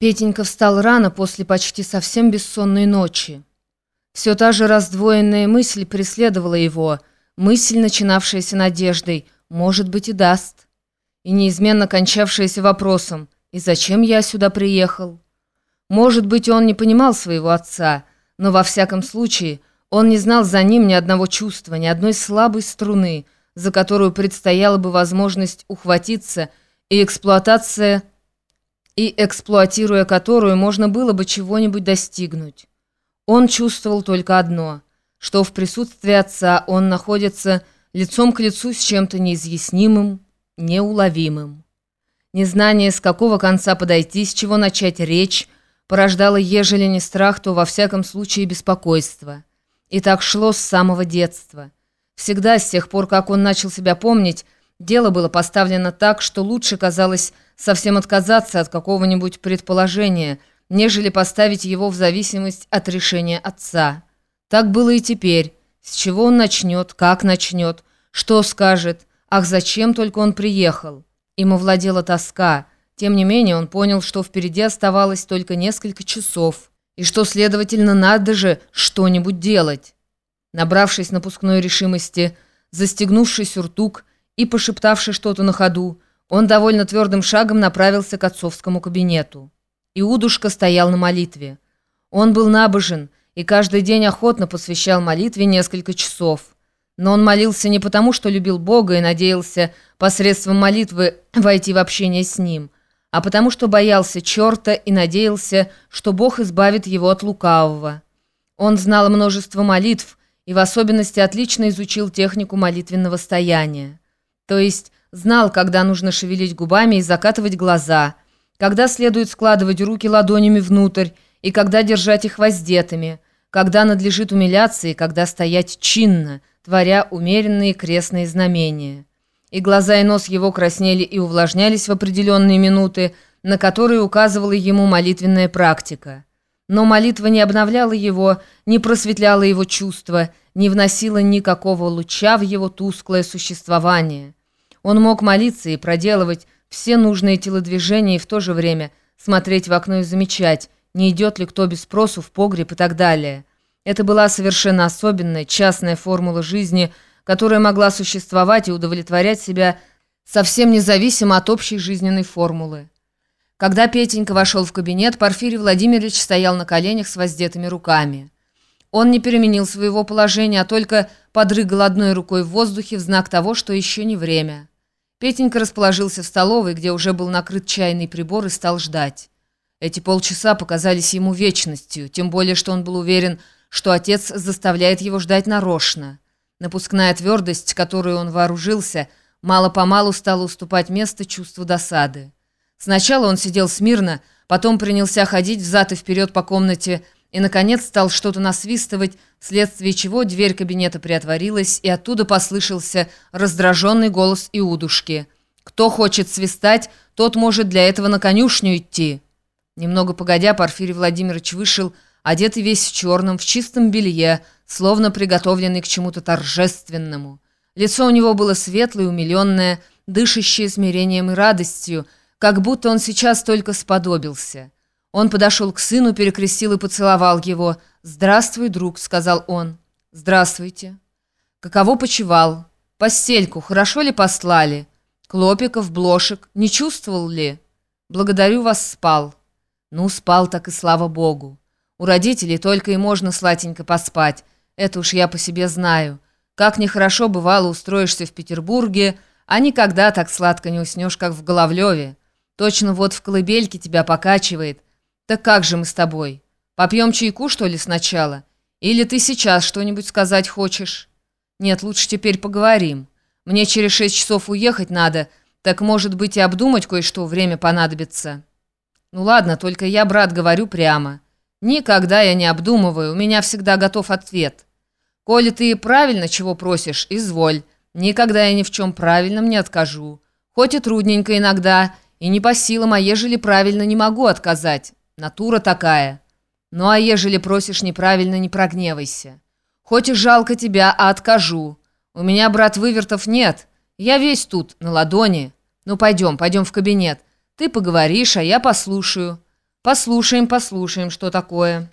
Петенька встал рано после почти совсем бессонной ночи. Все та же раздвоенная мысль преследовала его, мысль, начинавшаяся надеждой, может быть и даст, и неизменно кончавшаяся вопросом «И зачем я сюда приехал?». Может быть, он не понимал своего отца, но во всяком случае он не знал за ним ни одного чувства, ни одной слабой струны, за которую предстояла бы возможность ухватиться и эксплуатация и эксплуатируя которую можно было бы чего-нибудь достигнуть. Он чувствовал только одно, что в присутствии отца он находится лицом к лицу с чем-то неизъяснимым, неуловимым. Незнание, с какого конца подойти, с чего начать речь, порождало, ежели не страх, то во всяком случае беспокойство. И так шло с самого детства. Всегда, с тех пор, как он начал себя помнить, дело было поставлено так, что лучше казалось совсем отказаться от какого-нибудь предположения, нежели поставить его в зависимость от решения отца. Так было и теперь. С чего он начнет, как начнет, что скажет, ах, зачем только он приехал. Ему владела тоска. Тем не менее он понял, что впереди оставалось только несколько часов, и что, следовательно, надо же что-нибудь делать. Набравшись напускной решимости, застегнувший сюртук и пошептавший что-то на ходу, он довольно твердым шагом направился к отцовскому кабинету. Иудушка стоял на молитве. Он был набожен и каждый день охотно посвящал молитве несколько часов. Но он молился не потому, что любил Бога и надеялся посредством молитвы войти в общение с Ним, а потому что боялся черта и надеялся, что Бог избавит его от лукавого. Он знал множество молитв и в особенности отлично изучил технику молитвенного стояния. То есть знал, когда нужно шевелить губами и закатывать глаза, когда следует складывать руки ладонями внутрь и когда держать их воздетыми, когда надлежит умиляться и когда стоять чинно, творя умеренные крестные знамения. И глаза и нос его краснели и увлажнялись в определенные минуты, на которые указывала ему молитвенная практика. Но молитва не обновляла его, не просветляла его чувства, не вносила никакого луча в его тусклое существование. Он мог молиться и проделывать все нужные телодвижения и в то же время смотреть в окно и замечать, не идет ли кто без спросу в погреб и так далее. Это была совершенно особенная, частная формула жизни, которая могла существовать и удовлетворять себя совсем независимо от общей жизненной формулы. Когда Петенька вошел в кабинет, Порфирий Владимирович стоял на коленях с воздетыми руками. Он не переменил своего положения, а только подрыгал одной рукой в воздухе в знак того, что еще не время. Петенька расположился в столовой, где уже был накрыт чайный прибор, и стал ждать. Эти полчаса показались ему вечностью, тем более, что он был уверен, что отец заставляет его ждать нарочно. Напускная твердость, которую он вооружился, мало-помалу стала уступать место чувству досады. Сначала он сидел смирно, потом принялся ходить взад и вперед по комнате, и, наконец, стал что-то насвистывать, вследствие чего дверь кабинета приотворилась, и оттуда послышался раздраженный голос Иудушки. «Кто хочет свистать, тот может для этого на конюшню идти». Немного погодя, Порфирий Владимирович вышел, одетый весь в черном, в чистом белье, словно приготовленный к чему-то торжественному. Лицо у него было светлое, умиленное, дышащее смирением и радостью, как будто он сейчас только сподобился. Он подошел к сыну, перекрестил и поцеловал его. «Здравствуй, друг», — сказал он. «Здравствуйте». «Каково почевал? Постельку хорошо ли послали? Клопиков, блошек, не чувствовал ли?» «Благодарю вас, спал». «Ну, спал так и слава богу. У родителей только и можно сладенько поспать. Это уж я по себе знаю. Как нехорошо бывало устроишься в Петербурге, а никогда так сладко не уснешь, как в Головлеве. Точно вот в колыбельке тебя покачивает». «Так как же мы с тобой? Попьем чайку, что ли, сначала? Или ты сейчас что-нибудь сказать хочешь?» «Нет, лучше теперь поговорим. Мне через шесть часов уехать надо, так, может быть, и обдумать кое-что время понадобится». «Ну ладно, только я, брат, говорю прямо. Никогда я не обдумываю, у меня всегда готов ответ. Коли ты правильно чего просишь, изволь. Никогда я ни в чем правильном не откажу. Хоть и трудненько иногда, и не по силам, а ежели правильно не могу отказать». Натура такая. Ну а ежели просишь неправильно, не прогневайся. Хоть и жалко тебя, а откажу. У меня, брат, вывертов нет. Я весь тут, на ладони. Ну пойдем, пойдем в кабинет. Ты поговоришь, а я послушаю. Послушаем, послушаем, что такое.